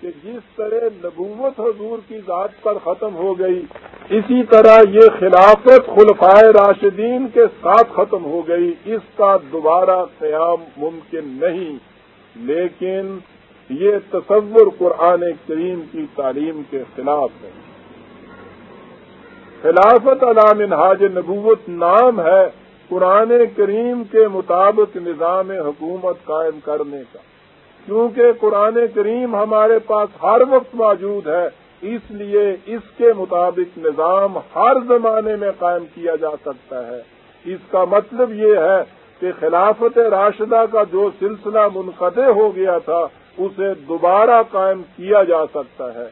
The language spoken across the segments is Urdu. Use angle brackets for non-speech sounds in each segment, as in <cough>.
کہ جس طرح نبوت حضور کی ذات پر ختم ہو گئی، اسی طرح یہ خلافت خلفائے راشدین کے ساتھ ختم ہو گئی، اس کا دوبارہ قیام ممکن نہیں۔ لیکن یہ تصور قرآن کریم کی تعلیم کے خلاف ہے۔ خلافت علام انحاج نبوت نام ہے قرآن کریم کے مطابق نظام حکومت قائم کرنے کا۔ کیونکہ قرآن کریم ہمارے پاس ہر وقت موجود ہے، اس لیے اس کے مطابق نظام ہر زمانے میں قائم کیا جا سکتا ہے۔ اس کا مطلب یہ ہے کہ خلافت راشدہ کا جو سلسلہ منقطع ہو گیا تھا، اسے دوبارہ قائم کیا جا سکتا ہے۔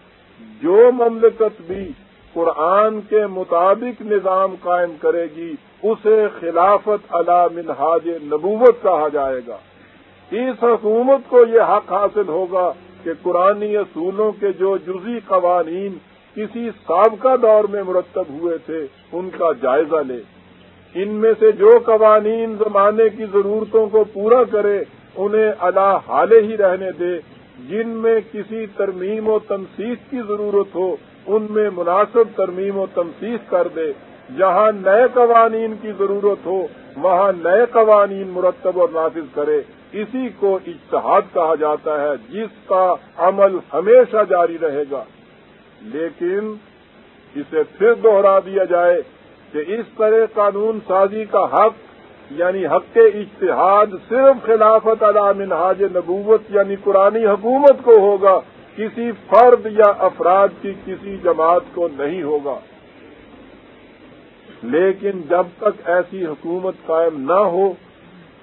جو مملکت بھی قرآن کے مطابق نظام قائم کرے گی، اسے خلافت علا منہاج نبوت کہا جائے گا۔ اس حکومت کو یہ حق حاصل ہوگا کہ قرآن اصولوں کے جو جزی قوانین کسی سابقہ دور میں مرتب ہوئے تھے، ان کا جائزہ لے۔ ان میں سے جو قوانین زمانے کی ضرورتوں کو پورا کرے، انہیں اللہ حالے ہی رہنے دے۔ جن میں کسی ترمیم و تنسیخ کی ضرورت ہو، ان میں مناسب ترمیم و تنسیخ کر دے۔ جہاں نئے قوانین کی ضرورت ہو، وہاں نئے قوانین مرتب اور نافذ کرے۔ اسی کو اجتہاد کہا جاتا ہے، جس کا عمل ہمیشہ جاری رہے گا۔ لیکن اسے پھر دوہرا دیا جائے کہ اس طرح قانون سازی کا حق یعنی حق اشتہاد صرف خلافت علام منہاج نبوت یعنی قرآن حکومت کو ہوگا، کسی فرد یا افراد کی کسی جماعت کو نہیں ہوگا۔ لیکن جب تک ایسی حکومت قائم نہ ہو،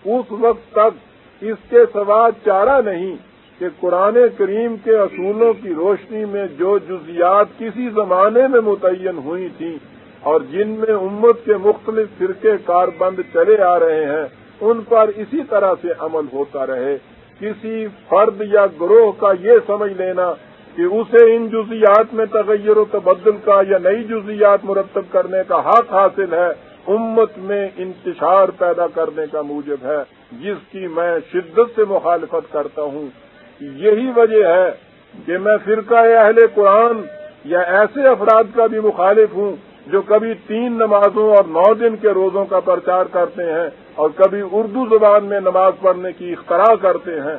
اس وقت تک اس کے سوا چارہ نہیں کہ قرآن کریم کے اصولوں کی روشنی میں جو جزیات کسی زمانے میں متعین ہوئی تھیں اور جن میں امت کے مختلف فرقے کار بند چلے آ رہے ہیں، ان پر اسی طرح سے عمل ہوتا رہے۔ کسی فرد یا گروہ کا یہ سمجھ لینا کہ اسے ان جزیات میں تغیر و تبدل کا یا نئی جزیات مرتب کرنے کا حق حاصل ہے امت میں انتشار پیدا کرنے کا موجب ہے، جس کی میں شدت سے مخالفت کرتا ہوں۔ یہی وجہ ہے کہ میں فرقہ اہل قرآن یا ایسے افراد کا بھی مخالف ہوں جو کبھی تین نمازوں اور نو دن کے روزوں کا پرچار کرتے ہیں اور کبھی اردو زبان میں نماز پڑھنے کی اختراع کرتے ہیں۔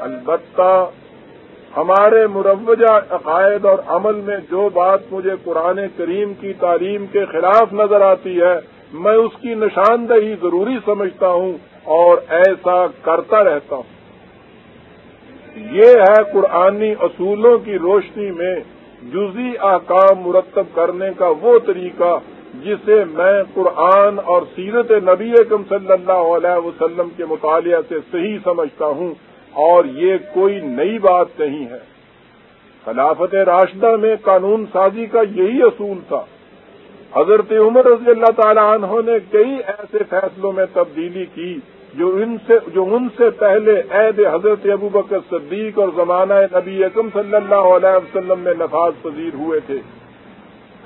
البتہ ہمارے مروجہ عقائد اور عمل میں جو بات مجھے قرآن کریم کی تعلیم کے خلاف نظر آتی ہے، میں اس کی نشاندہی ضروری سمجھتا ہوں اور ایسا کرتا رہتا ہوں۔ یہ ہے قرآنی اصولوں کی روشنی میں جزی احکام مرتب کرنے کا وہ طریقہ جسے میں قرآن اور سیرت نبی اکم صلی اللہ علیہ وسلم کے مطالعہ سے صحیح سمجھتا ہوں۔ اور یہ کوئی نئی بات نہیں ہے۔ خلافت راشدہ میں قانون سازی کا یہی اصول تھا۔ حضرت عمر رضی اللہ تعالی عنہ نے کئی ایسے فیصلوں میں تبدیلی کی جو ان سے، جو ان سے پہلے عید حضرت ابو بکر صدیق اور زمانہ نبی اکم صلی اللہ علیہ وسلم میں نفاذ پذیر ہوئے تھے۔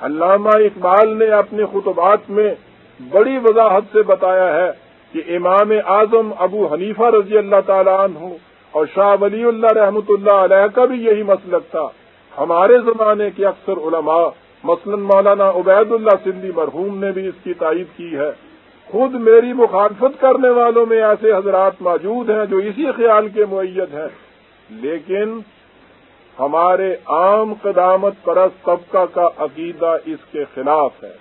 علامہ اقبال نے اپنے خطبات میں بڑی وضاحت سے بتایا ہے کہ امام اعظم ابو حنیفہ رضی اللہ تعالیٰ عنہ اور شاہ ولی اللہ رحمۃ اللہ علیہ کا بھی یہی مسلک تھا۔ ہمارے زمانے کے اکثر علماء، مثلا مولانا عبید اللہ سندھی مرحوم نے بھی اس کی تائید کی ہے۔ خود میری مخالفت کرنے والوں میں ایسے حضرات موجود ہیں جو اسی خیال کے معیت ہیں۔ لیکن ہمارے عام قدامت پرست طبقہ کا عقیدہ اس کے خلاف ہے۔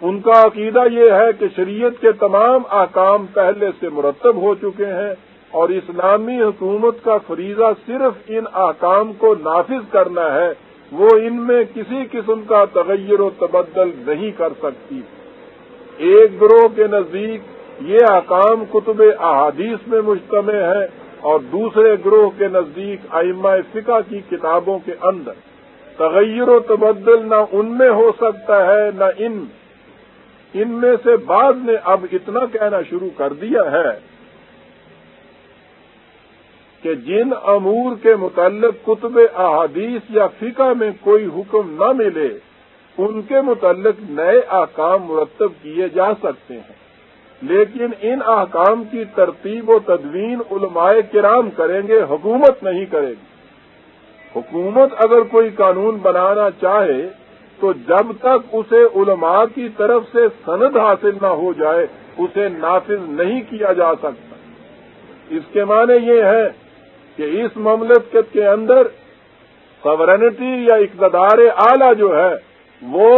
ان کا عقیدہ یہ ہے کہ شریعت کے تمام احکام پہلے سے مرتب ہو چکے ہیں۔ اور اسلامی حکومت کا فریضہ صرف ان احکام کو نافذ کرنا ہے، وہ ان میں کسی قسم کا تغیر و تبدل نہیں کر سکتی۔ ایک گروہ کے نزدیک یہ احکام کتب احادیث میں مجتمع ہے اور دوسرے گروہ کے نزدیک ائمہ فقہ کی کتابوں کے اندر۔ تغیر و تبدل نہ ان میں ہو سکتا ہے، نہ ان۔ ان میں سے بعض نے اب اتنا کہنا شروع کر دیا ہے۔ کہ جن امور کے متعلق کتب احادیث یا فقہ میں کوئی حکم نہ ملے، ان کے متعلق نئے احکام مرتب کیے جا سکتے ہیں۔ لیکن ان احکام کی ترتیب و تدوین علماء کرام کریں گے، حکومت نہیں کرے گی۔ حکومت اگر کوئی قانون بنانا چاہے، تو جب تک اسے علماء کی طرف سے سند حاصل نہ ہو جائے، اسے نافذ نہیں کیا جا سکتا۔ اس کے معنی یہ ہے کہ اس مملکت کے اندر سورنٹی یا اقتدار اعلی جو ہے، وہ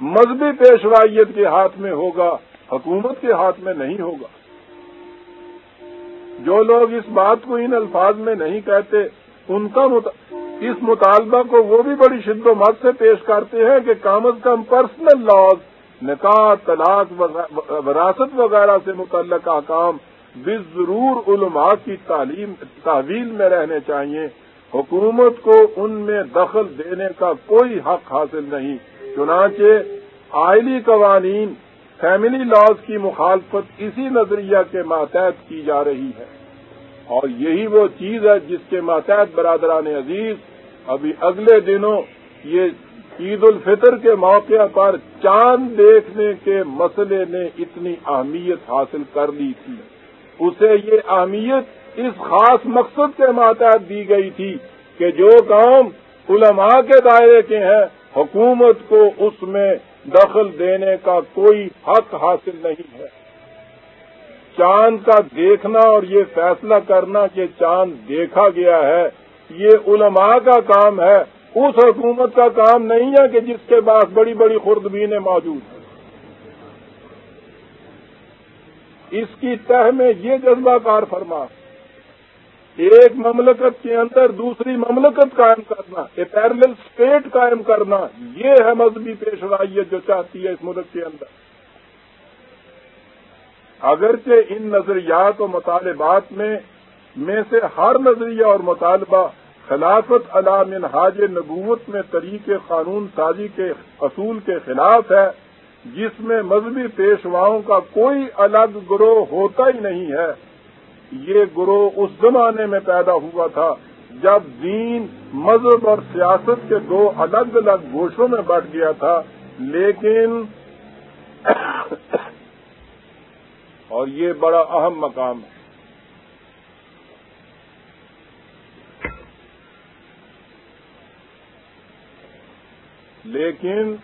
مذہبی پیشوائیت کے ہاتھ میں ہوگا، حکومت کے ہاتھ میں نہیں ہوگا۔ جو لوگ اس بات کو ان الفاظ میں نہیں کہتے، ان کا مت... اس مطالبہ کو وہ بھی بڑی شد و مت سے پیش کرتے ہیں کہ کم از کم پرسنل لاز نکاح، طلاق وراثت وغیرہ سے متعلق احکام بھی ضرور علماء کی تعلیم تحویل میں رہنے چاہیے۔ حکومت کو ان میں دخل دینے کا کوئی حق حاصل نہیں۔ چنانچہ آئلی قوانین فیملی لاز کی مخالفت اسی نظریہ کے ماتحت کی جا رہی ہے۔ اور یہی وہ چیز ہے جس کے ماتحت برادران عزیز، ابھی اگلے دنوں یہ عید الفطر کے موقع پر چاند دیکھنے کے مسئلے نے اتنی اہمیت حاصل کر لی تھی۔ اسے یہ اہمیت اس خاص مقصد کے ماتحت دی گئی تھی کہ جو کام علماء کے دائرے کے ہیں، حکومت کو اس میں دخل دینے کا کوئی حق حاصل نہیں ہے۔ چاند کا دیکھنا اور یہ فیصلہ کرنا کہ چاند دیکھا گیا ہے، یہ علماء کا کام ہے۔ اس حکومت کا کام نہیں ہے کہ جس کے پاس بڑی بڑی خوردبینیں موجود ہیں۔ اس کی تہ میں یہ جذبہ کار فرما، ایک مملکت کے اندر دوسری مملکت قائم کرنا اے پیرل اسٹیٹ قائم کرنا، یہ ہے مذہبی پیشوائیت جو چاہتی ہے اس ملک کے اندر۔ اگرچہ ان نظریات و مطالبات میں میں سے ہر نظریہ اور مطالبہ خلافت علام منہاج نبوت میں طریق قانون سازی کے اصول کے خلاف ہے جس میں مذہبی پیشواؤں کا کوئی الگ گروہ ہوتا ہی نہیں ہے، یہ گروہ اس زمانے میں پیدا ہوا تھا جب دین، مذہب اور سیاست کے دو الگ الگ گوشوں میں بٹ گیا تھا، لیکن <coughs> اور یہ بڑا اہم مقام ہے۔ لیکن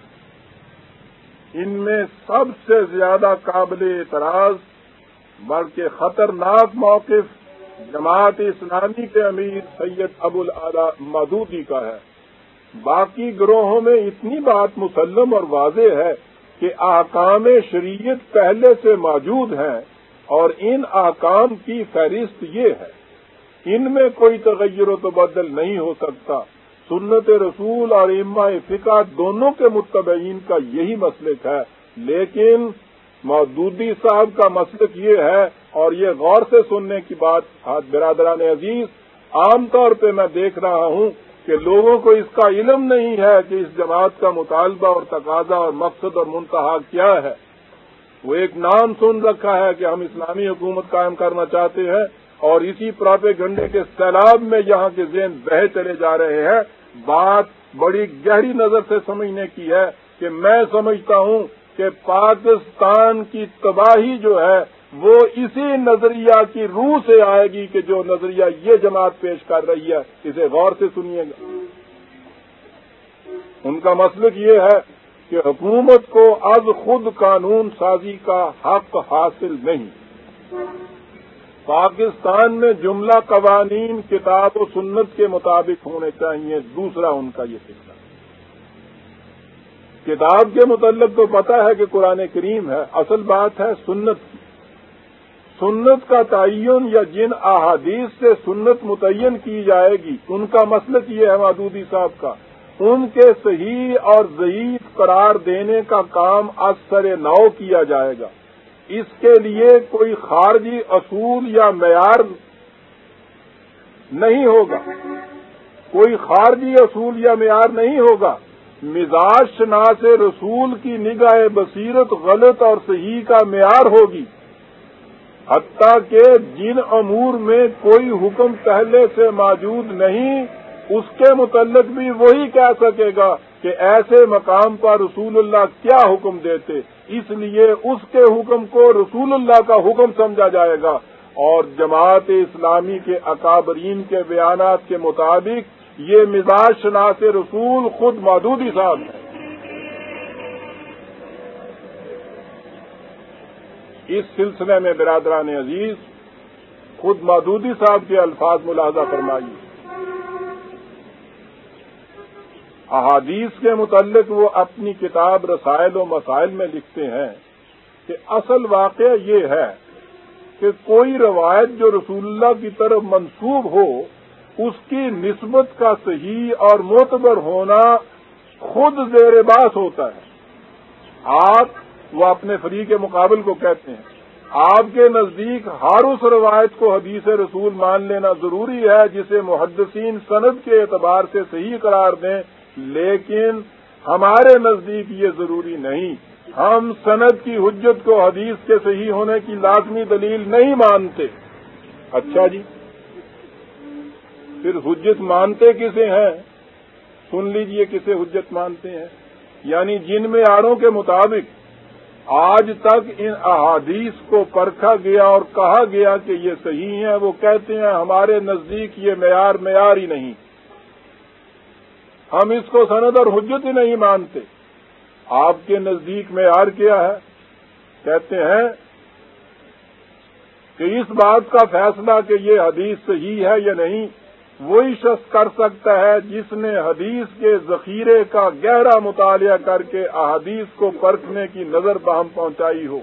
ان میں سب سے زیادہ قابل اعتراض، بلکہ خطرناک موقف جماعت اسلامی کے امیر سید ابو العلا مدودی کا ہے۔ باقی گروہوں میں اتنی بات مسلم اور واضح ہے کہ احکام شریعت پہلے سے موجود ہیں اور ان احکام کی فہرست یہ ہے۔ ان میں کوئی تغیر و تبدل نہیں ہو سکتا۔ سنت رسول اور اما فقہ دونوں کے متبعین کا یہی مسلک ہے۔ لیکن مودودی صاحب کا مسلک یہ ہے اور یہ غور سے سننے کی بات برادران عزیز، عام طور پہ میں دیکھ رہا ہوں کہ لوگوں کو اس کا علم نہیں ہے کہ اس جماعت کا مطالبہ اور تقاضا اور مقصد اور منتہا کیا ہے۔ وہ ایک نام سن رکھا ہے کہ ہم اسلامی حکومت قائم کرنا چاہتے ہیں اور اسی پراپے گنڈے کے سیلاب میں یہاں کے ذہن بہ چلے جا رہے ہیں۔ بات بڑی گہری نظر سے سمجھنے کی ہے کہ میں سمجھتا ہوں کہ پاکستان کی تباہی جو ہے وہ اسی نظریہ کی روح سے آئے گی کہ جو نظریہ یہ جماعت پیش کر رہی ہے، اسے غور سے سنیے۔ گا ان کا مسلک یہ ہے کہ حکومت کو از خود قانون سازی کا حق حاصل نہیں۔ پاکستان میں جملہ قوانین، کتاب و سنت کے مطابق ہونے چاہیے، دوسرا ان کا یہ فکر کتاب کے متعلق تو پتا ہے کہ قرآن کریم ہے، اصل بات ہے سنت کی۔ سنت کا تعین یا جن احادیث سے سنت متعین کی جائے گی، ان کا مسلک یہ ہے مادودی صاحب کا، ان کے صحیح اور ضعیف قرار دینے کا کام اثر نو کیا جائے گا۔ اس کے لیے کوئی خارجی اصول یا معیار نہیں ہوگا۔ کوئی خارجی اصول یا معیار نہیں ہوگا۔ مزاج شناس رسول کی نگاہ بصیرت غلط اور صحیح کا معیار ہوگی۔ حتیٰ کہ جن امور میں کوئی حکم پہلے سے موجود نہیں، اس کے متعلق بھی وہی کہہ سکے گا کہ ایسے مقام پر رسول اللہ کیا حکم دیتے۔ اس لیے اس کے حکم کو رسول اللہ کا حکم سمجھا جائے گا۔ اور جماعت اسلامی کے اکابرین کے بیانات کے مطابق یہ مزاج شناس رسول خود مودودی صاحب ہے اس سلسلے میں برادران عزیز، خود مودودی صاحب کے الفاظ ملاحظہ فرمائیے۔ احادیث کے متعلق وہ اپنی کتاب رسائل و مسائل میں لکھتے ہیں کہ اصل واقعہ یہ ہے کہ کوئی روایت جو رسول اللہ کی طرف منسوب ہو، اس کی نسبت کا صحیح اور معتبر ہونا خود زیر باس ہوتا ہے۔ آپ وہ اپنے فری کے مقابل کو کہتے ہیں۔ آپ کے نزدیک ہر اس روایت کو حدیث رسول مان لینا ضروری ہے جسے محدثین سند کے اعتبار سے صحیح قرار دیں لیکن ہمارے نزدیک یہ ضروری نہیں۔ ہم سند کی حجت کو حدیث کے صحیح ہونے کی لازمی دلیل نہیں مانتے۔ اچھا جی۔ پھر حجت مانتے کسے ہیں؟ سن لیجیے کسے حجت مانتے ہیں۔ یعنی جن میں آڑوں کے مطابق آج تک ان احادیث کو پرکھا گیا اور کہا گیا کہ یہ صحیح ہے وہ کہتے ہیں ہمارے نزدیک یہ معیار معیار ہی نہیں۔ ہم اس کو سند اور حجت ہی نہیں مانتے۔ آپ کے نزدیک معیار کیا ہے؟ کہتے ہیں کہ اس بات کا فیصلہ کہ یہ حدیث صحیح ہے یا نہیں، وہی شخص کر سکتا ہے جس نے حدیث کے ذخیرے کا گہرا مطالعہ کر کے احادیث کو پرکھنے کی نظر بہم پہنچائی ہو۔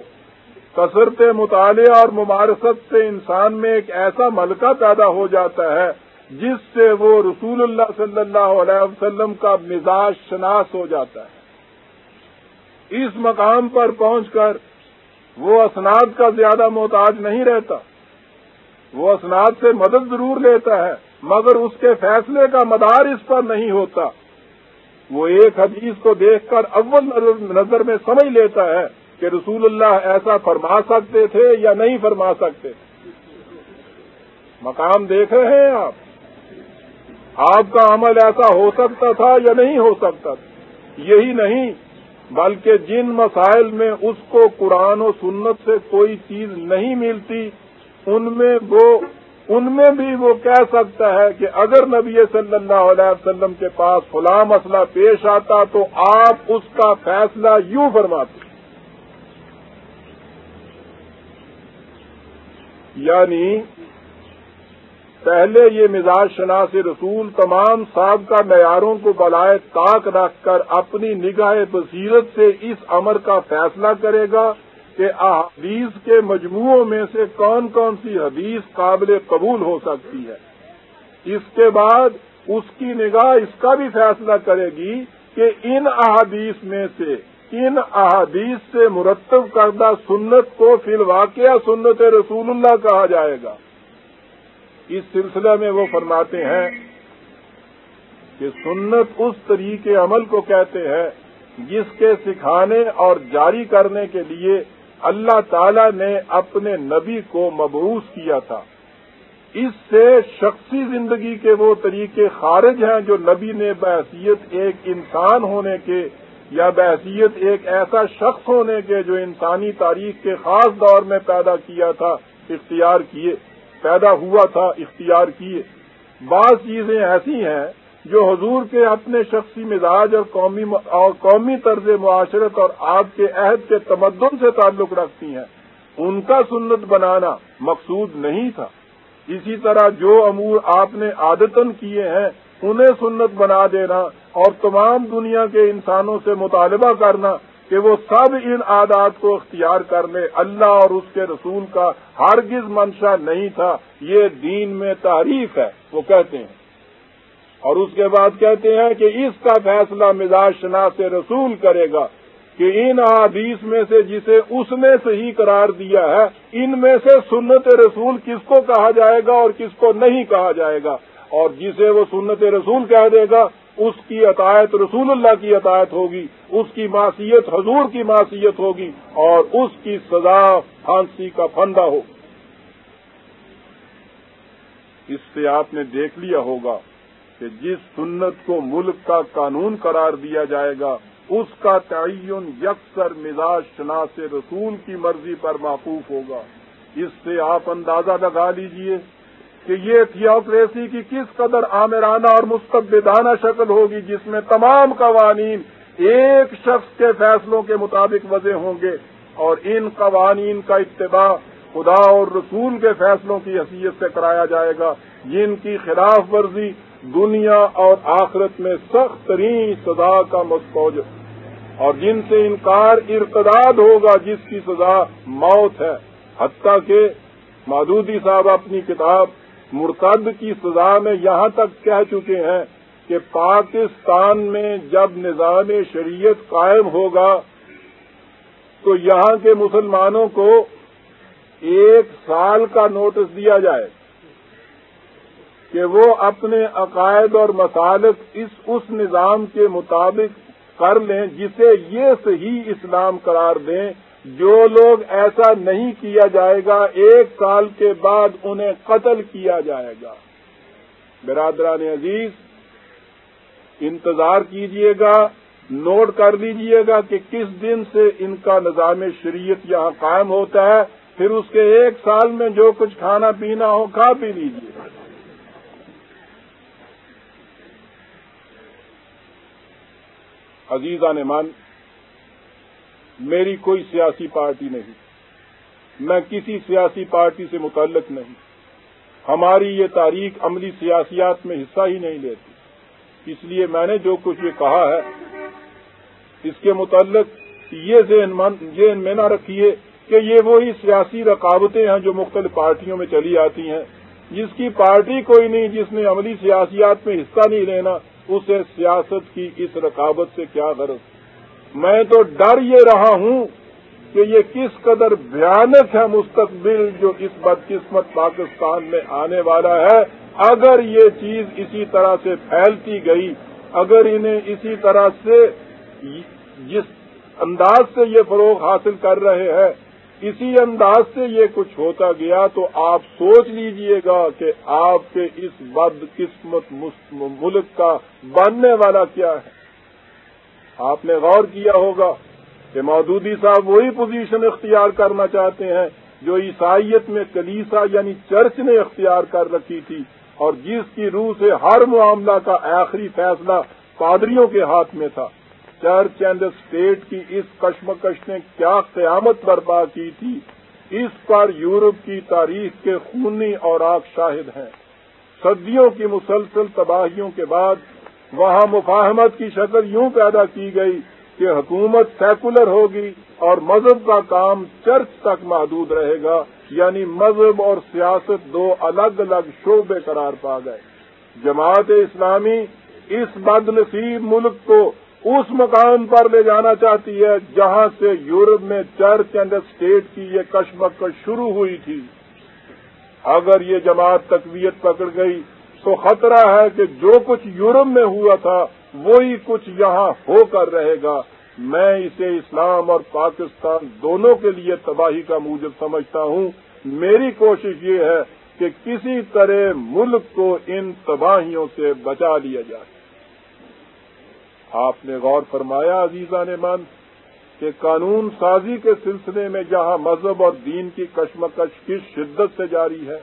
کثرت مطالعہ اور ممارست سے انسان میں ایک ایسا ملکہ پیدا ہو جاتا ہے جس سے وہ رسول اللہ صلی اللہ علیہ وسلم کا مزاج شناس ہو جاتا ہے۔ اس مقام پر پہنچ کر وہ اسناد کا زیادہ محتاج نہیں رہتا۔ وہ اسناد سے مدد ضرور لیتا ہے، مگر اس کے فیصلے کا مدار اس پر نہیں ہوتا۔ وہ ایک حدیث کو دیکھ کر اول نظر میں سمجھ لیتا ہے کہ رسول اللہ ایسا فرما سکتے تھے یا نہیں فرما سکتے۔ مقام دیکھ رہے ہیں آپ؟ آپ کا عمل ایسا ہو سکتا تھا یا نہیں ہو سکتا تھا؟ یہی نہیں، بلکہ جن مسائل میں اس کو قرآن و سنت سے کوئی چیز نہیں ملتی، ان میں وہ، ان میں بھی وہ کہہ سکتا ہے کہ اگر نبی صلی اللہ علیہ وسلم کے پاس فلاں مسئلہ پیش آتا تو آپ اس کا فیصلہ یوں فرماتے۔ یعنی پہلے یہ مزاج شناس رسول تمام سابقہ معیاروں کو بلائے طاق رکھ کر اپنی نگاہ بصیرت سے اس امر کا فیصلہ کرے گا کہ احادیث کے مجموعوں میں سے کون کون سی حدیث قابل قبول ہو سکتی ہے۔ اس کے بعد اس کی نگاہ اس کا بھی فیصلہ کرے گی کہ ان احادیث میں سے، ان احادیث سے مرتب کردہ سنت کو فی الواقعہ سنت رسول اللہ کہا جائے گا۔ اس سلسلے میں وہ فرماتے ہیں کہ سنت اس طریقے عمل کو کہتے ہیں جس کے سکھانے اور جاری کرنے کے لیے اللہ تعالی نے اپنے نبی کو مبعوث کیا تھا۔ اس سے شخصی زندگی کے وہ طریقے خارج ہیں جو نبی نے بحثیت ایک انسان ہونے کے یا بحثیت ایک ایسا شخص ہونے کے جو انسانی تاریخ کے خاص دور میں پیدا کیا تھا، اختیار کیے۔ پیدا ہوا تھا، اختیار کیے۔ بعض چیزیں ایسی ہیں جو حضور کے اپنے شخصی مزاج اور قومی اور قومی طرز معاشرت اور آپ کے عہد کے تمدن سے تعلق رکھتی ہیں۔ ان کا سنت بنانا مقصود نہیں تھا۔ اسی طرح جو امور آپ نے عادتن کیے ہیں، انہیں سنت بنا دینا اور تمام دنیا کے انسانوں سے مطالبہ کرنا کہ وہ سب ان عادات کو اختیار کر لیں اللہ اور اس کے رسول کا ہرگز منشا نہیں تھا۔ یہ دین میں تعریف ہے، وہ کہتے ہیں۔ اور اس کے بعد کہتے ہیں کہ اس کا فیصلہ مزاج شناس رسول کرے گا کہ ان حدیث میں سے جسے اس نے صحیح قرار دیا ہے، ان میں سے سنت رسول کس کو کہا جائے گا اور کس کو نہیں کہا جائے گا؟ اور جسے وہ سنت رسول کہہ دے گا اس کی عطایت رسول اللہ کی عطایت ہوگی، اس کی معصیت حضور کی معصیت ہوگی اور اس کی سزا پھانسی کا پھندا ہو۔ اس سے آپ نے دیکھ لیا ہوگا کہ جس سنت کو ملک کا قانون قرار دیا جائے گا، اس کا تعین یکسر مزاج شناس رسول کی مرضی پر معقوف ہوگا۔ اس سے آپ اندازہ لگا لیجیے کہ یہ تھیوکریسی کی کس قدر آمرانہ اور مستبدانہ شکل ہوگی جس میں تمام قوانین ایک شخص کے فیصلوں کے مطابق وضع ہوں گے اور ان قوانین کا اتباع خدا اور رسول کے فیصلوں کی حیثیت سے کرایا جائے گا، جن کی خلاف ورزی دنیا اور آخرت میں سخت ترین سزا کا مستوج اور جن سے انکار ارتداد ہوگا جس کی سزا موت ہے۔ حتیٰ کہ مادودی صاحب اپنی کتاب مرتد کی سزا میں یہاں تک کہہ چکے ہیں کہ پاکستان میں جب نظام شریعت قائم ہوگا، تو یہاں کے مسلمانوں کو ایک سال کا نوٹس دیا جائے کہ وہ اپنے عقائد اور مسالک اس اس نظام کے مطابق کر لیں جسے یہ صحیح اسلام قرار دیں۔ جو لوگ ایسا نہیں کیا جائے گا، ایک سال کے بعد انہیں قتل کیا جائے گا۔ برادران عزیز، انتظار کیجیے گا، نوٹ کر لیجیے گا کہ کس دن سے ان کا نظام شریعت یہاں قائم ہوتا ہے۔ پھر اس کے ایک سال میں جو کچھ کھانا پینا ہو، کھا پی لیجیے عزیزہ نے من میری کوئی سیاسی پارٹی نہیں۔ میں کسی سیاسی پارٹی سے متعلق نہیں۔ ہماری یہ تاریخ عملی سیاسیات میں حصہ ہی نہیں لیتی۔ اس لیے میں نے جو کچھ یہ کہا ہے، اس کے متعلق یہ ذہن میں نہ رکھیے کہ یہ وہی سیاسی رکاوٹیں ہیں جو مختلف پارٹیوں میں چلی آتی ہیں۔ جس کی پارٹی کوئی نہیں، جس نے عملی سیاسیات میں حصہ نہیں لینا، اسے سیاست کی اس رکاوٹ سے کیا غرض؟ میں تو ڈر یہ رہا ہوں کہ یہ کس قدر بھیانک ہے مستقبل جو اس بدقسمت پاکستان میں آنے والا ہے۔ اگر یہ چیز اسی طرح سے پھیلتی گئی، اگر انہیں اسی طرح سے جس انداز سے یہ فروغ حاصل کر رہے ہیں، اسی انداز سے یہ کچھ ہوتا گیا تو آپ سوچ لیجیے گا کہ آپ کے اس بد قسمت ملک کا بننے والا کیا ہے۔ آپ نے غور کیا ہوگا کہ مودودی صاحب وہی پوزیشن اختیار کرنا چاہتے ہیں جو عیسائیت میں کلیسا یعنی چرچ نے اختیار کر رکھی تھی اور جس کی روح سے ہر معاملہ کا آخری فیصلہ پادریوں کے ہاتھ میں تھا۔ چرچ اینڈ اسٹیٹ کی اس کشمکش نے کیا قیامت برپا کی تھی؟ اس پر یورپ کی تاریخ کے خونی اور آگ شاہد ہیں۔ صدیوں کی مسلسل تباہیوں کے بعد وہاں مفاہمت کی شکل یوں پیدا کی گئی کہ حکومت سیکولر ہوگی اور مذہب کا کام چرچ تک محدود رہے گا یعنی مذہب اور سیاست دو الگ الگ شعبے قرار پا گئے۔ جماعت اسلامی اس بد نصیب ملک کو اس مقام پر لے جانا چاہتی ہے جہاں سے یورپ میں چرچ اینڈ اسٹیٹ کی یہ کشمکش شروع ہوئی تھی۔ اگر یہ جماعت تقویت پکڑ گئی تو خطرہ ہے کہ جو کچھ یورپ میں ہوا تھا، وہی کچھ یہاں ہو کر رہے گا۔ میں اسے اسلام اور پاکستان دونوں کے لیے تباہی کا موجب سمجھتا ہوں۔ میری کوشش یہ ہے کہ کسی طرح ملک کو ان تباہیوں سے بچا لیا جائے۔ آپ نے غور فرمایا عزیزہ نے من کہ قانون سازی کے سلسلے میں جہاں مذہب اور دین کی کشمکش کس شدت سے جاری ہے،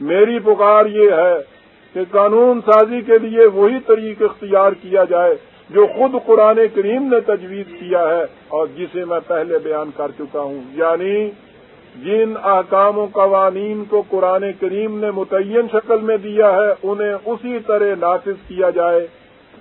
میری پکار یہ ہے کہ قانون سازی کے لیے وہی طریق اختیار کیا جائے جو خود قرآن کریم نے تجویز کیا ہے اور جسے میں پہلے بیان کر چکا ہوں۔ یعنی جن احکام و قوانین کو قرآن کریم نے متعین شکل میں دیا ہے، انہیں اسی طرح نافذ کیا جائے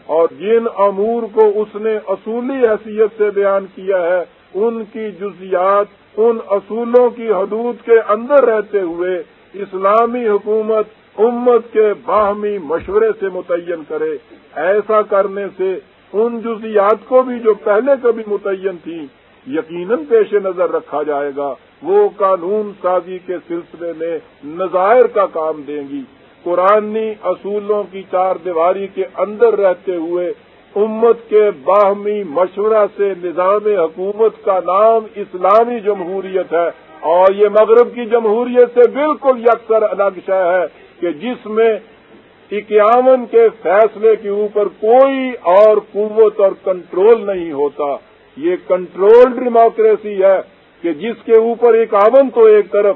اور جن امور کو اس نے اصولی حیثیت سے بیان کیا ہے، ان کی جزیات ان اصولوں کی حدود کے اندر رہتے ہوئے اسلامی حکومت امت کے باہمی مشورے سے متعین کرے۔ ایسا کرنے سے ان جزیات کو بھی جو پہلے کبھی متعین تھیں، یقیناً پیش نظر رکھا جائے گا۔ وہ قانون سازی کے سلسلے میں نظائر کا کام دیں گی۔ قرآنی اصولوں کی چار دیواری کے اندر رہتے ہوئے امت کے باہمی مشورہ سے نظام حکومت کا نام اسلامی جمہوریت ہے۔ اور یہ مغرب کی جمہوریت سے بالکل یکسر الگ شہ ہے کہ جس میں اکیاون کے فیصلے کے اوپر کوئی اور قوت اور کنٹرول نہیں ہوتا۔ یہ کنٹرول ڈیموکریسی ہے کہ جس کے اوپر اکاون تو ایک طرف،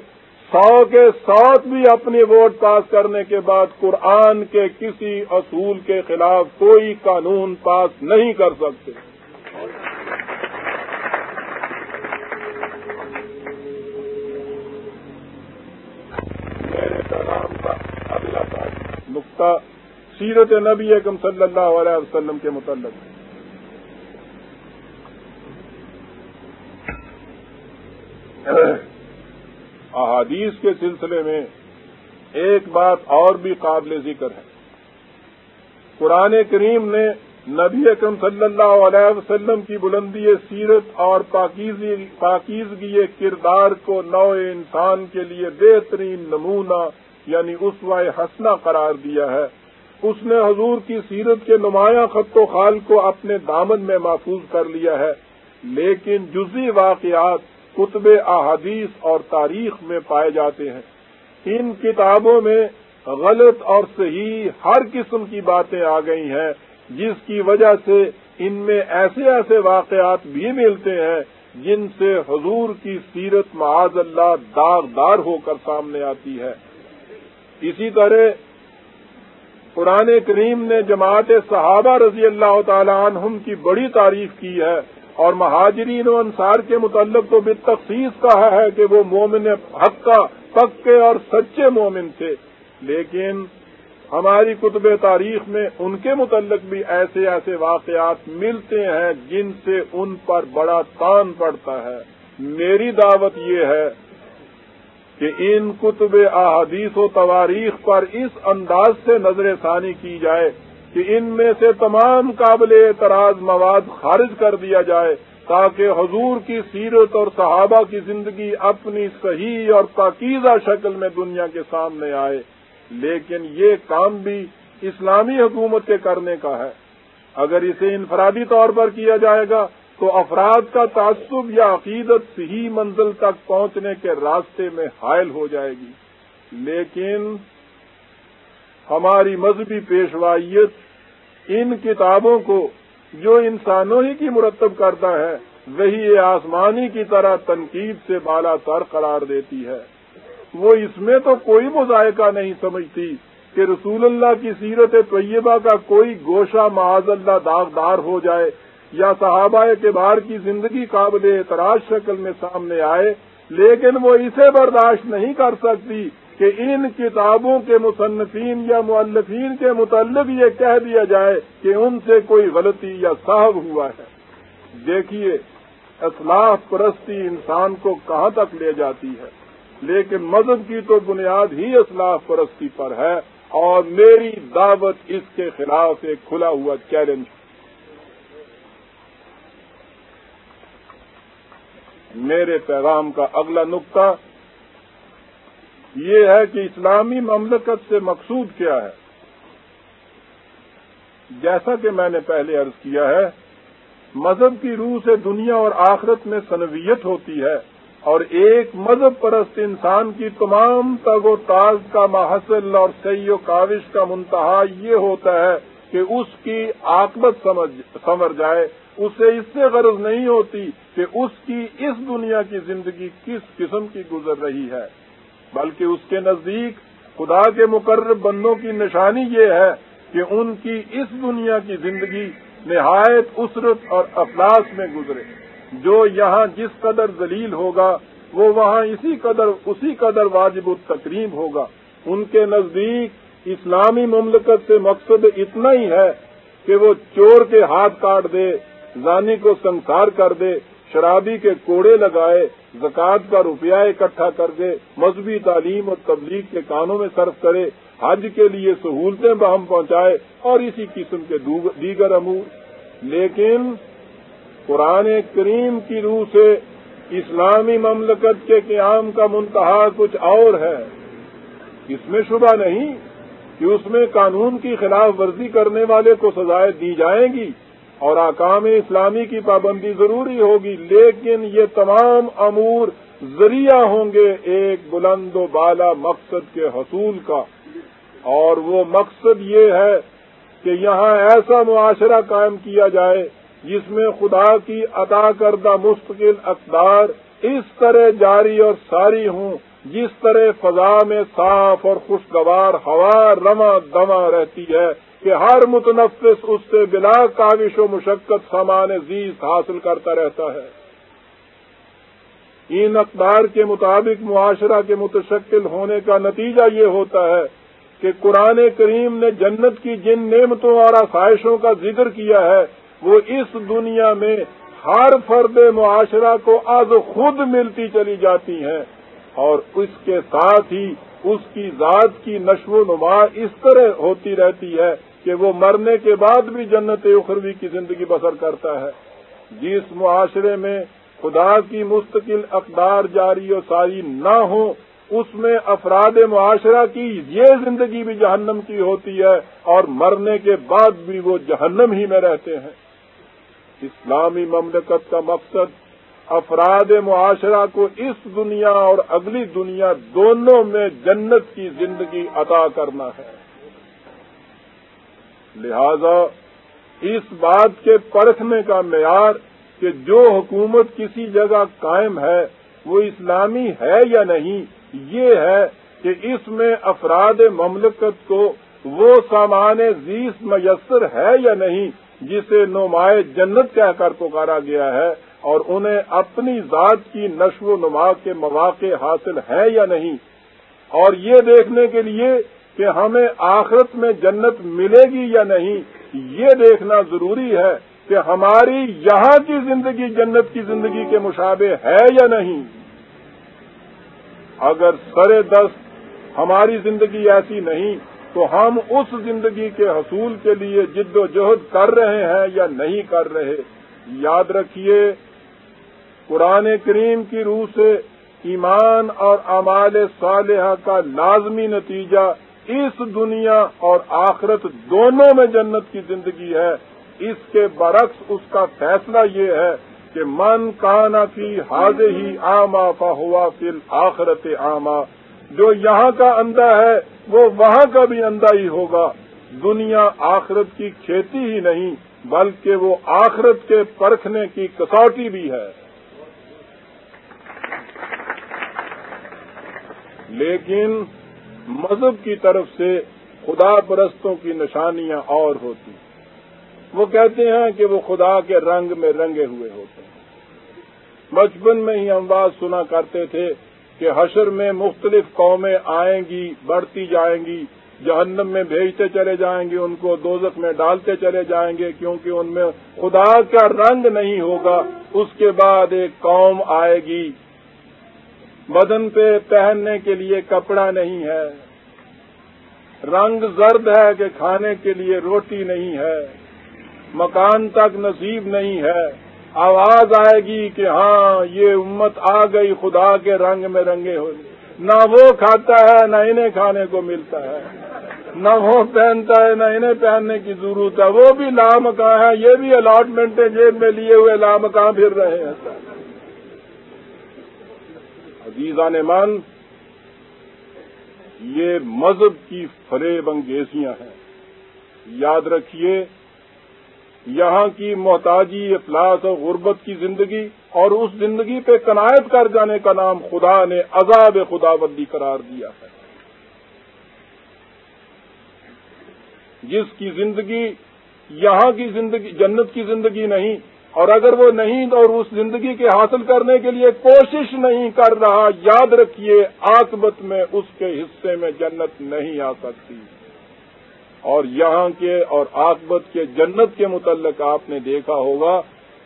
سو کے ساتھ بھی اپنی ووٹ پاس کرنے کے بعد قرآن کے کسی اصول کے خلاف کوئی قانون پاس نہیں کر سکتے۔ نقطہ سیرت نبی اکم صلی اللہ علیہ وسلم کے متعلق۔ احادیث کے سلسلے میں ایک بات اور بھی قابل ذکر ہے۔ قرآن کریم نے نبی اکم صلی اللہ علیہ وسلم کی بلندی سیرت اور پاکیزگی کردار کو نو انسان کے لیے بہترین نمونہ یعنی اسوائے حسنا قرار دیا ہے۔ اس نے حضور کی سیرت کے نمایاں خط و خال کو اپنے دامن میں محفوظ کر لیا ہے۔ لیکن جزی واقعات کتب احادیث اور تاریخ میں پائے جاتے ہیں۔ ان کتابوں میں غلط اور صحیح ہر قسم کی باتیں آ گئی ہیں، جس کی وجہ سے ان میں ایسے ایسے واقعات بھی ملتے ہیں جن سے حضور کی سیرت معاذ اللہ داغدار ہو کر سامنے آتی ہے۔ اسی طرح قرآن کریم نے جماعت صحابہ رضی اللہ تعالی عنہم کی بڑی تعریف کی ہے اور مہاجرین و انصار کے متعلق تو بے تخصیص کہا ہے کہ وہ مومن حق کا پکے اور سچے مومن تھے۔ لیکن ہماری کتب تاریخ میں ان کے متعلق بھی ایسے ایسے واقعات ملتے ہیں جن سے ان پر بڑا تان پڑتا ہے۔ میری دعوت یہ ہے کہ ان کتب احادیث و تواریخ پر اس انداز سے نظر ثانی کی جائے کہ ان میں سے تمام قابل اعتراض مواد خارج کر دیا جائے تاکہ حضور کی سیرت اور صحابہ کی زندگی اپنی صحیح اور پاکیزہ شکل میں دنیا کے سامنے آئے۔ لیکن یہ کام بھی اسلامی حکومت کے کرنے کا ہے۔ اگر اسے انفرادی طور پر کیا جائے گا تو افراد کا تعصب یا عقیدت صحیح منزل تک پہنچنے کے راستے میں حائل ہو جائے گی۔ لیکن ہماری مذہبی پیشوائیت ان کتابوں کو جو انسانوں ہی کی مرتب کرتا ہے وہی آسمانی کی طرح تنقید سے بالا تر قرار دیتی ہے۔ وہ اس میں تو کوئی مذائقہ نہیں سمجھتی کہ رسول اللہ کی سیرت طیبہ کا کوئی گوشہ معاذ اللہ داغدار ہو جائے یا صحابہ کے بار کی زندگی قابل اعتراض شکل میں سامنے آئے، لیکن وہ اسے برداشت نہیں کر سکتی کہ ان کتابوں کے مصنفین یا مؤلفین کے متعلق یہ کہہ دیا جائے کہ ان سے کوئی غلطی یا صاحب ہوا ہے۔ دیکھیے، اصلاح پرستی انسان کو کہاں تک لے جاتی ہے؟ لیکن مذہب کی تو بنیاد ہی اصلاح پرستی پر ہے اور میری دعوت اس کے خلاف ایک کھلا ہوا چیلنج میرے پیغام کا اگلا نقطہ یہ ہے کہ اسلامی مملکت سے مقصود کیا ہے؟ جیسا کہ میں نے پہلے عرض کیا ہے، مذہب کی روح سے دنیا اور آخرت میں سنویت ہوتی ہے اور ایک مذہب پرست انسان کی تمام تگ و تاز کا محصل اور سی و کاوش کا منتہا یہ ہوتا ہے کہ اس کی آکمت سمر جائے، اسے اس سے غرض نہیں ہوتی کہ اس کی اس دنیا کی زندگی کس قسم کی گزر رہی ہے، بلکہ اس کے نزدیک خدا کے مقرر بندوں کی نشانی یہ ہے کہ ان کی اس دنیا کی زندگی نہایت اسرت اور افلاس میں گزرے۔ جو یہاں جس قدر ذلیل ہوگا، وہ وہاں اسی قدر اسی قدر واجب التکریم ہوگا۔ ان کے نزدیک اسلامی مملکت سے مقصد اتنا ہی ہے کہ وہ چور کے ہاتھ کاٹ دے، زانی کو سنسار کر دے، شرابی کے کوڑے لگائے، زکوٰۃ کا روپیہ اکٹھا کر دے، مذہبی تعلیم اور تبلیغ کے کانوں میں صرف کرے، حج کے لیے سہولتیں بہم پہنچائے اور اسی قسم کے دیگر امور۔ لیکن قرآن کریم کی روح سے اسلامی مملکت کے قیام کا منتہا کچھ اور ہے۔ اس میں شبہ نہیں کہ اس میں قانون کی خلاف ورزی کرنے والے کو سزائیں دی جائیں گی اور آکام اسلامی کی پابندی ضروری ہوگی، لیکن یہ تمام امور ذریعہ ہوں گے ایک بلند و بالا مقصد کے حصول کا۔ اور وہ مقصد یہ ہے کہ یہاں ایسا معاشرہ قائم کیا جائے جس میں خدا کی عطا کردہ مستقل اقدار اس طرح جاری اور ساری ہوں جس طرح فضا میں صاف اور خوشگوار ہوا رما دما رہتی ہے کہ ہر متنفس اس سے بلا کاوش و مشقت سامان زیز حاصل کرتا رہتا ہے۔ ان اقدار کے مطابق معاشرہ کے متشکل ہونے کا نتیجہ یہ ہوتا ہے کہ قرآن کریم نے جنت کی جن نعمتوں اور آسائشوں کا ذکر کیا ہے، وہ اس دنیا میں ہر فرد معاشرہ کو از خود ملتی چلی جاتی ہیں۔ اور اس کے ساتھ ہی اس کی ذات کی نشو و نما اس طرح ہوتی رہتی ہے کہ وہ مرنے کے بعد بھی جنت اخروی کی زندگی بسر کرتا ہے۔ جس معاشرے میں خدا کی مستقل اقدار جاری و ساری نہ ہو، اس میں افراد معاشرہ کی یہ زندگی بھی جہنم کی ہوتی ہے اور مرنے کے بعد بھی وہ جہنم ہی میں رہتے ہیں۔ اسلامی مملکت کا مقصد افراد معاشرہ کو اس دنیا اور اگلی دنیا دونوں میں جنت کی زندگی عطا کرنا ہے۔ لہذا اس بات کے پرکھنے کا معیار کہ جو حکومت کسی جگہ قائم ہے، وہ اسلامی ہے یا نہیں، یہ ہے کہ اس میں افراد مملکت کو وہ سامان زیس میسر ہے یا نہیں، جسے نمائے جنت کہہ کر پکارا گیا ہے۔ اور انہیں اپنی ذات کی نشو و نما کے مواقع حاصل ہیں یا نہیں؟ اور یہ دیکھنے کے لیے کہ ہمیں آخرت میں جنت ملے گی یا نہیں، یہ دیکھنا ضروری ہے کہ ہماری یہاں کی زندگی جنت کی زندگی کے مشابے ہے یا نہیں۔ اگر سر دست ہماری زندگی ایسی نہیں، تو ہم اس زندگی کے حصول کے لیے جد و جہد کر رہے ہیں یا نہیں کر رہے؟ یاد رکھیے قرآن کریم کی روح سے ایمان اور اعمال صالحہ کا لازمی نتیجہ اس دنیا اور آخرت دونوں میں جنت کی زندگی ہے۔ اس کے برعکس اس کا فیصلہ یہ ہے کہ من کانا فی حاض ہی آما فا ہوا فل آخرت آما۔ جو یہاں کا اندھا ہے، وہ وہاں کا بھی اندھا ہی ہوگا۔ دنیا آخرت کی کھیتی ہی نہیں، بلکہ وہ آخرت کے پرکھنے کی کسوٹی بھی ہے۔ لیکن مذہب کی طرف سے خدا پرستوں کی نشانیاں اور ہوتی۔ وہ کہتے ہیں کہ وہ خدا کے رنگ میں رنگے ہوئے ہوتے۔ ہیں بچپن میں ہی ہم بات سنا کرتے تھے کہ حشر میں مختلف قومیں آئیں گی، بڑھتی جائیں گی، جہنم میں بھیجتے چلے جائیں گے، ان کو دوزک میں ڈالتے چلے جائیں گے، کیونکہ ان میں خدا کا رنگ نہیں ہوگا۔ اس کے بعد ایک قوم آئے گی۔ بدن پہ پہننے کے لیے کپڑا نہیں ہے۔ رنگ زرد ہے کہ کھانے کے لیے روٹی نہیں ہے۔ مکان تک نصیب نہیں ہے۔ آواز آئے گی کہ ہاں یہ امت آ گئی، خدا کے رنگ میں رنگے ہوئے۔ نہ وہ کھاتا ہے، نہ انہیں کھانے کو ملتا ہے۔ نہ وہ پہنتا ہے، نہ انہیں پہننے کی ضرورت ہے۔ وہ بھی لامکاں ہے یہ بھی الاٹمنٹ جیب میں لیے ہوئے لامکاں پھر رہے ہیں۔ سر عزیزان مان یہ مذہب کی فریب انگیزیاں ہیں۔ یاد رکھیے، یہاں کی محتاجی، افلاس اور غربت کی زندگی اور اس زندگی پہ کنایت کر جانے کا نام خدا نے عذاب خدا بندی قرار دیا ہے۔ جس کی زندگی، یہاں کی زندگی، جنت کی زندگی نہیں اور اگر وہ نہیں اور اس زندگی کے حاصل کرنے کے لیے کوشش نہیں کر رہا، یاد رکھیے، آکبت میں اس کے حصے میں جنت نہیں آ سکتی۔ اور یہاں کے اور آکبت کے جنت کے متعلق آپ نے دیکھا ہوگا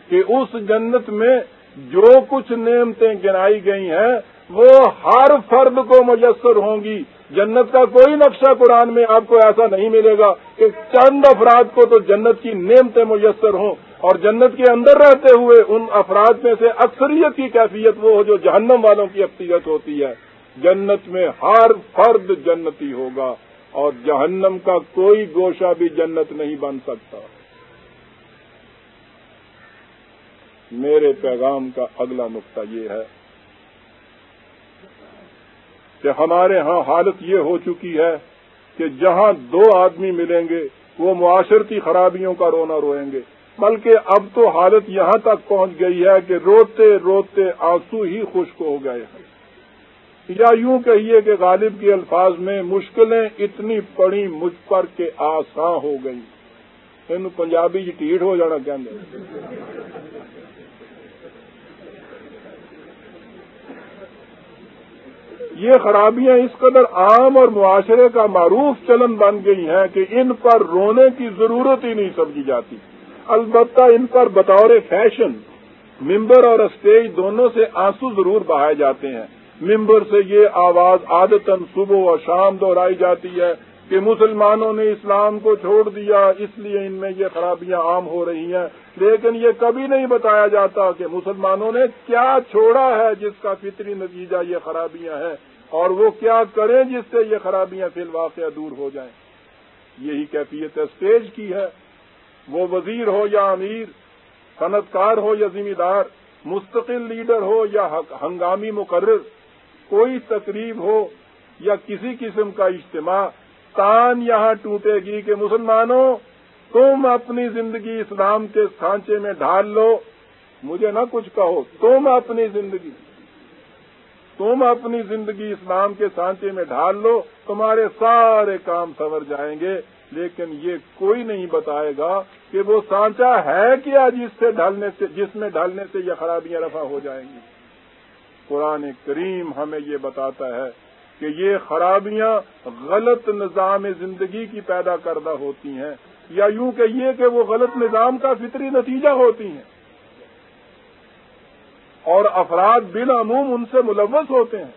کہ اس جنت میں جو کچھ نعمتیں گنائی گئی ہیں، وہ ہر فرد کو میسر ہوں گی۔ جنت کا کوئی نقشہ قرآن میں آپ کو ایسا نہیں ملے گا کہ چند افراد کو تو جنت کی نعمتیں میسر ہوں۔ اور جنت کے اندر رہتے ہوئے ان افراد میں سے اکثریت کی کیفیت وہ ہو جو جہنم والوں کی اکثریت ہوتی ہے۔ جنت میں ہر فرد جنتی ہوگا اور جہنم کا کوئی گوشہ بھی جنت نہیں بن سکتا۔ میرے پیغام کا اگلا نقطہ یہ ہے کہ ہمارے ہاں حالت یہ ہو چکی ہے کہ جہاں دو آدمی ملیں گے، وہ معاشرتی خرابیوں کا رونا روئیں گے۔ بلکہ اب تو حالت یہاں تک پہنچ گئی ہے کہ روتے روتے آنسو ہی خشک ہو گئے ہیں۔ یا یوں کہیے کہ غالب کے الفاظ میں مشکلیں اتنی پڑی مجھ پر کہ آساں ہو گئی ان پنجابی جی ٹھیٹ ہو جانا کیا یہ خرابیاں اس قدر عام اور معاشرے کا معروف چلن بن گئی ہیں کہ ان پر رونے کی ضرورت ہی نہیں سمجھی جاتی۔ البتہ ان پر بطور فیشن ممبر اور اسٹیج دونوں سے آنسو ضرور بہائے جاتے ہیں۔ ممبر سے یہ آواز عادتن صبح و شام دہرائی جاتی ہے کہ مسلمانوں نے اسلام کو چھوڑ دیا، اس لیے ان میں یہ خرابیاں عام ہو رہی ہیں۔ لیکن یہ کبھی نہیں بتایا جاتا کہ مسلمانوں نے کیا چھوڑا ہے جس کا فطری نتیجہ یہ خرابیاں ہیں اور وہ کیا کریں جس سے یہ خرابیاں فی الواقع دور ہو جائیں۔ یہی کیفیت اسٹیج کی ہے۔ وہ وزیر ہو یا امیر صنعت کار ہو یا ذمہ دار مستقل لیڈر ہو یا ہنگامی مقرر، کوئی تقریب ہو یا کسی قسم کا اجتماع، تان یہاں ٹوٹے گی کہ مسلمانوں، تم اپنی زندگی اسلام کے سانچے میں ڈھال لو۔ مجھے نہ کچھ کہو، تم اپنی زندگی۔ تم اپنی زندگی اسلام کے سانچے میں ڈھال لو، تمہارے سارے کام سنور جائیں گے۔ لیکن یہ کوئی نہیں بتائے گا کہ وہ سانچا ہے کیا جس سے ڈھلنے سے، جس میں ڈھلنے سے یہ خرابیاں رفع ہو جائیں گی۔ قرآن کریم ہمیں یہ بتاتا ہے کہ یہ خرابیاں غلط نظام زندگی کی پیدا کردہ ہوتی ہیں، یا یوں کہ یہ کہ وہ غلط نظام کا فطری نتیجہ ہوتی ہیں۔ اور افراد بالعموم ان سے ملوث ہوتے ہیں۔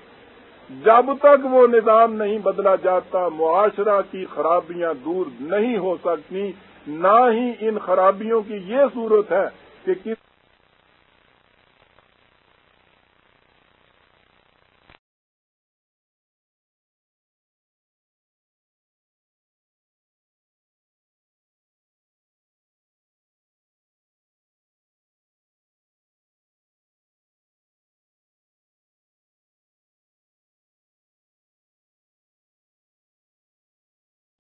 جب تک وہ نظام نہیں بدلا جاتا، معاشرہ کی خرابیاں دور نہیں ہو سکتی، نہ ہی ان خرابیوں کی یہ صورت ہے کہ کس